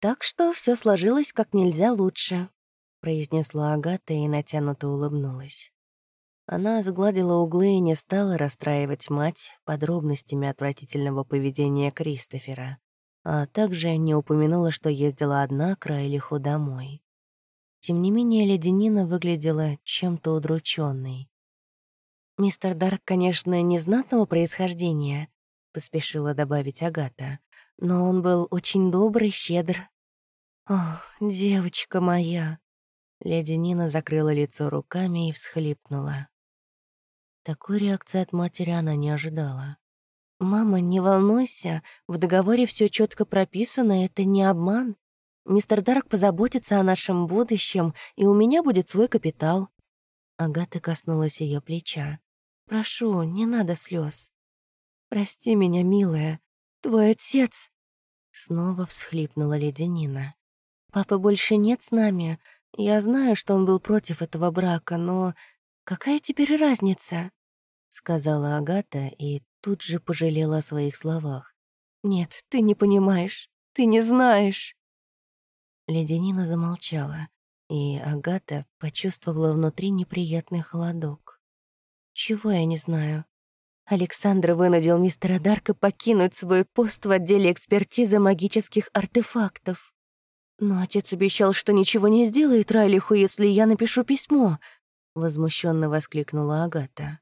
Так что все сложилось как нельзя лучше», — произнесла Агата и натянуто улыбнулась. Она сгладила углы и не стала расстраивать мать подробностями отвратительного поведения Кристофера, а также не упомянула, что ездила одна к Райлиху домой. Тем не менее, леденина выглядела чем-то удрученной. «Мистер Дарк, конечно, незнатного происхождения», — поспешила добавить Агата, «но он был очень добрый, щедр». «Ох, девочка моя!» Леди Нина закрыла лицо руками и всхлипнула. Такой реакции от матери она не ожидала. «Мама, не волнуйся, в договоре все четко прописано, это не обман. Мистер Дарк позаботится о нашем будущем, и у меня будет свой капитал». Агата коснулась ее плеча. «Прошу, не надо слез. Прости меня, милая. Твой отец...» Снова всхлипнула леди Нина. «Папы больше нет с нами. Я знаю, что он был против этого брака, но какая теперь разница?» Сказала Агата и тут же пожалела о своих словах. «Нет, ты не понимаешь. Ты не знаешь». Леденина замолчала, и Агата почувствовала внутри неприятный холодок. «Чего я не знаю?» Александр вынудил мистера Дарка покинуть свой пост в отделе экспертизы магических артефактов. Но отец обещал, что ничего не сделает Райлиху, если я напишу письмо, — возмущенно воскликнула Агата.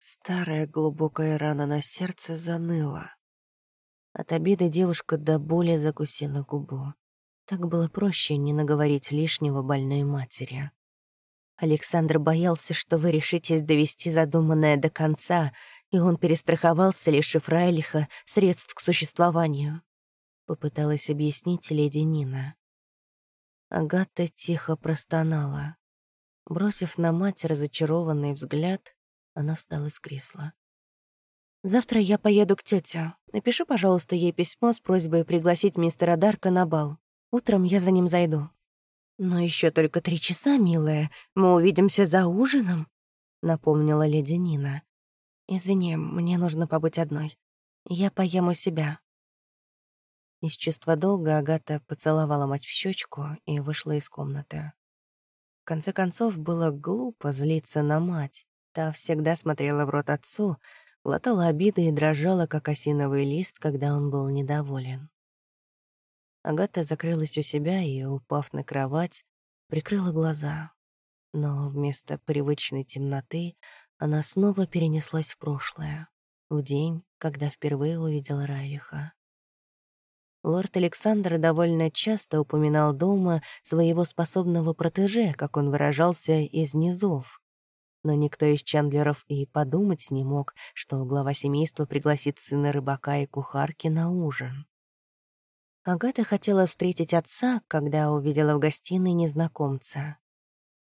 Старая глубокая рана на сердце заныла. От обиды девушка до боли закусила губу. Так было проще не наговорить лишнего больной матери. Александр боялся, что вы решитесь довести задуманное до конца, и он перестраховался, лишив Райлиха средств к существованию. Попыталась объяснить леди Нина. Агата тихо простонала. Бросив на мать разочарованный взгляд, она встала с кресла. «Завтра я поеду к тете. Напиши, пожалуйста, ей письмо с просьбой пригласить мистера Дарка на бал. Утром я за ним зайду. Но еще только три часа, милая. Мы увидимся за ужином, напомнила леди Нина. Извини, мне нужно побыть одной. Я поем у себя. Из чувства долга Агата поцеловала мать в щечку и вышла из комнаты. В конце концов, было глупо злиться на мать. Та всегда смотрела в рот отцу, глотала обиды и дрожала, как осиновый лист, когда он был недоволен. Агата закрылась у себя и, упав на кровать, прикрыла глаза. Но вместо привычной темноты она снова перенеслась в прошлое, в день, когда впервые увидела Райлиха. Лорд Александр довольно часто упоминал дома своего способного протеже, как он выражался, из низов. Но никто из Чандлеров и подумать не мог, что глава семейства пригласит сына рыбака и кухарки на ужин. Агата хотела встретить отца, когда увидела в гостиной незнакомца.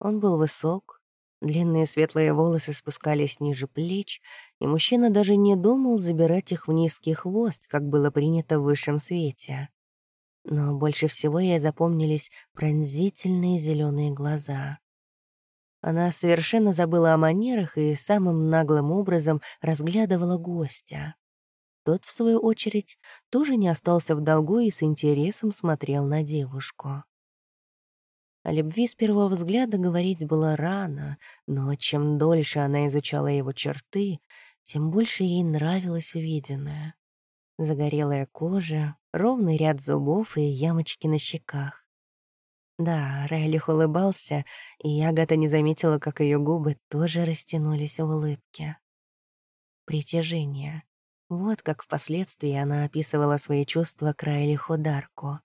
Он был высок, длинные светлые волосы спускались ниже плеч, и мужчина даже не думал забирать их в низкий хвост, как было принято в высшем свете. Но больше всего ей запомнились пронзительные зеленые глаза. Она совершенно забыла о манерах и самым наглым образом разглядывала гостя. Тот, в свою очередь, тоже не остался в долгу и с интересом смотрел на девушку. О любви с первого взгляда говорить было рано, но чем дольше она изучала его черты, тем больше ей нравилось увиденное. Загорелая кожа, ровный ряд зубов и ямочки на щеках. Да, Райлих улыбался, и Агата не заметила, как ее губы тоже растянулись в улыбке. Притяжение. Вот как впоследствии она описывала свои чувства к Райлиху Дарку.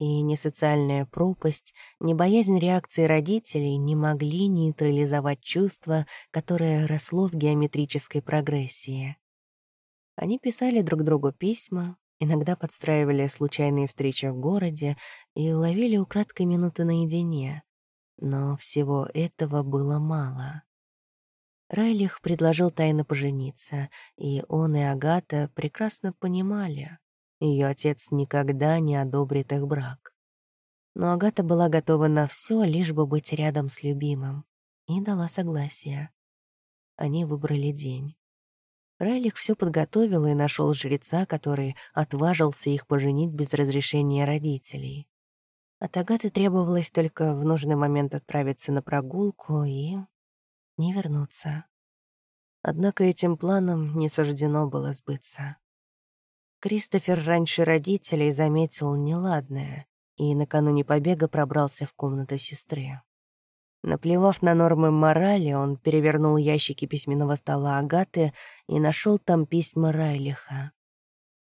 И ни социальная пропасть, ни боязнь реакции родителей не могли нейтрализовать чувство, которое росло в геометрической прогрессии. Они писали друг другу письма, иногда подстраивали случайные встречи в городе и ловили украдкой минуты наедине. Но всего этого было мало. Райлих предложил тайно пожениться, и он и Агата прекрасно понимали, ее отец никогда не одобрит их брак. Но Агата была готова на все, лишь бы быть рядом с любимым, и дала согласие. Они выбрали день. Райлих все подготовил и нашел жреца, который отважился их поженить без разрешения родителей. От Агаты требовалось только в нужный момент отправиться на прогулку и не вернуться. Однако этим планом не суждено было сбыться. Кристофер раньше родителей заметил неладное и накануне побега пробрался в комнату сестры. Наплевав на нормы морали, он перевернул ящики письменного стола Агаты и нашел там письма Райлиха.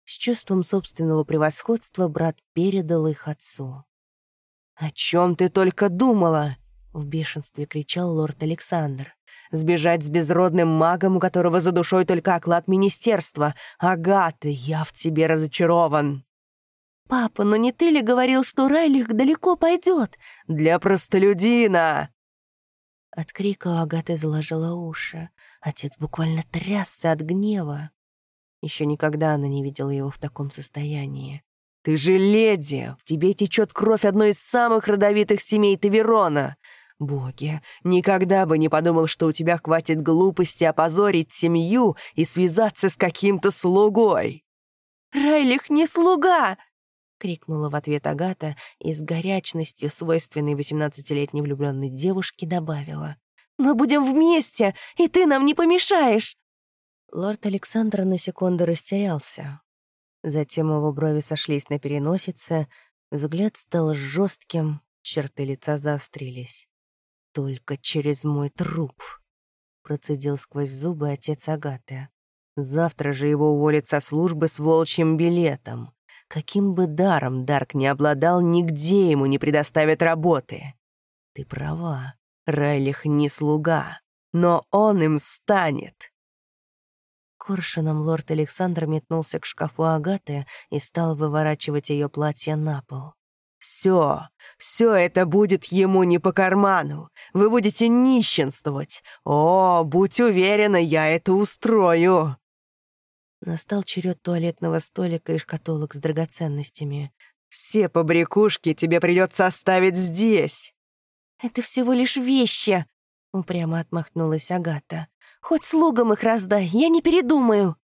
С чувством собственного превосходства брат передал их отцу. «О чем ты только думала?» — в бешенстве кричал лорд Александр. «Сбежать с безродным магом, у которого за душой только оклад министерства. Агата, я в тебе разочарован!» «Папа, но не ты ли говорил, что Райлих далеко пойдет?» «Для простолюдина!» От крика у Агаты заложила уши. Отец буквально трясся от гнева. Еще никогда она не видела его в таком состоянии. «Ты же леди! В тебе течет кровь одной из самых родовитых семей Таверона! Боги, никогда бы не подумал, что у тебя хватит глупости опозорить семью и связаться с каким-то слугой!» «Райлих не слуга!» — крикнула в ответ Агата и с горячностью, свойственной восемнадцатилетней влюбленной девушке, добавила. «Мы будем вместе, и ты нам не помешаешь!» Лорд Александр на секунду растерялся. Затем его брови сошлись на переносице, взгляд стал жестким, черты лица заострились. «Только через мой труп!» — процедил сквозь зубы отец Агаты. «Завтра же его уволят со службы с волчьим билетом. Каким бы даром Дарк не обладал, нигде ему не предоставят работы. Ты права, Райлих не слуга, но он им станет. Коршуном лорд Александр метнулся к шкафу Агаты и стал выворачивать ее платье на пол. «Все, все это будет ему не по карману. Вы будете нищенствовать. О, будь уверена, я это устрою!» Настал черед туалетного столика и шкатулок с драгоценностями. «Все побрякушки тебе придется оставить здесь!» «Это всего лишь вещи!» — упрямо отмахнулась Агата. «Хоть слугам их раздай, я не передумаю!»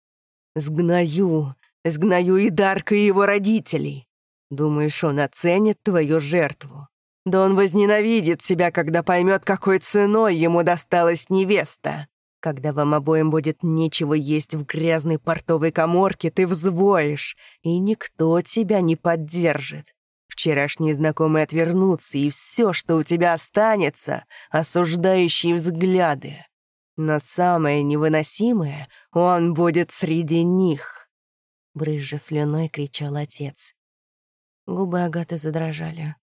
«Сгною! Сгною и Дарка, и его родителей! Думаешь, он оценит твою жертву? Да он возненавидит себя, когда поймет, какой ценой ему досталась невеста!» Когда вам обоим будет нечего есть в грязной портовой коморке, ты взвоишь, и никто тебя не поддержит. Вчерашние знакомые отвернутся, и все, что у тебя останется, осуждающие взгляды. Но самое невыносимое, он будет среди них. Брызжа слюной кричал отец. Губы Агаты задрожали.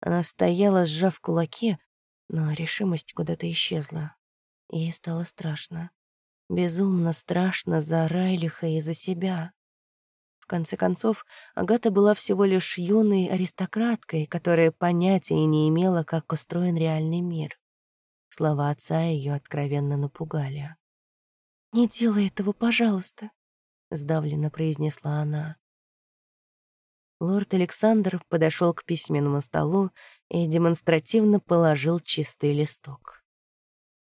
Она стояла, сжав кулаки, но решимость куда-то исчезла. Ей стало страшно. Безумно страшно за Райлиха и за себя. В конце концов, Агата была всего лишь юной аристократкой, которая понятия не имела, как устроен реальный мир. Слова отца ее откровенно напугали. «Не делай этого, пожалуйста», — сдавленно произнесла она. Лорд Александр подошел к письменному столу и демонстративно положил чистый листок.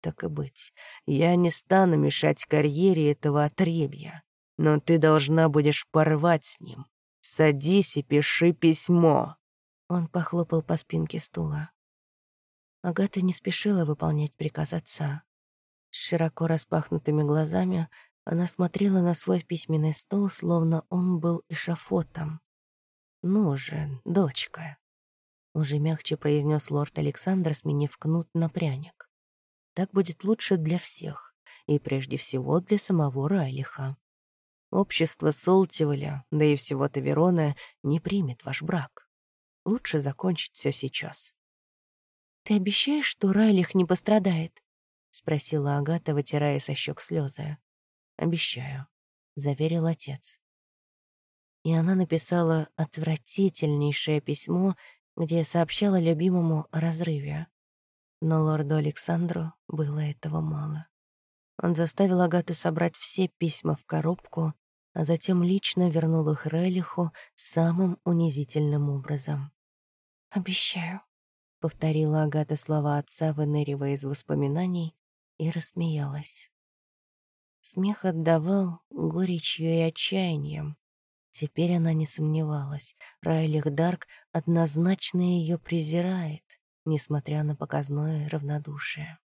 Так и быть, я не стану мешать карьере этого отребья, но ты должна будешь порвать с ним. Садись и пиши письмо». Он похлопал по спинке стула. Агата не спешила выполнять приказ отца. С широко распахнутыми глазами она смотрела на свой письменный стол, словно он был эшафотом. «Ну же, дочка», — уже мягче произнес лорд Александр, сменив кнут на пряник. Так будет лучше для всех, и прежде всего для самого Райлиха. Общество Солтиволя, да и всего Таверона, не примет ваш брак. Лучше закончить все сейчас. «Ты обещаешь, что Райлих не пострадает?» — спросила Агата, вытирая со щек слезы. «Обещаю», — заверил отец. И она написала отвратительнейшее письмо, где сообщала любимому о разрыве. Но лорду Александру было этого мало. Он заставил Агату собрать все письма в коробку, а затем лично вернул их Релиху самым унизительным образом. «Обещаю», — повторила Агата слова отца, выныривая из воспоминаний, и рассмеялась. Смех отдавал горечью и отчаянием. Теперь она не сомневалась. Райлих Дарк однозначно ее презирает, несмотря на показное равнодушие.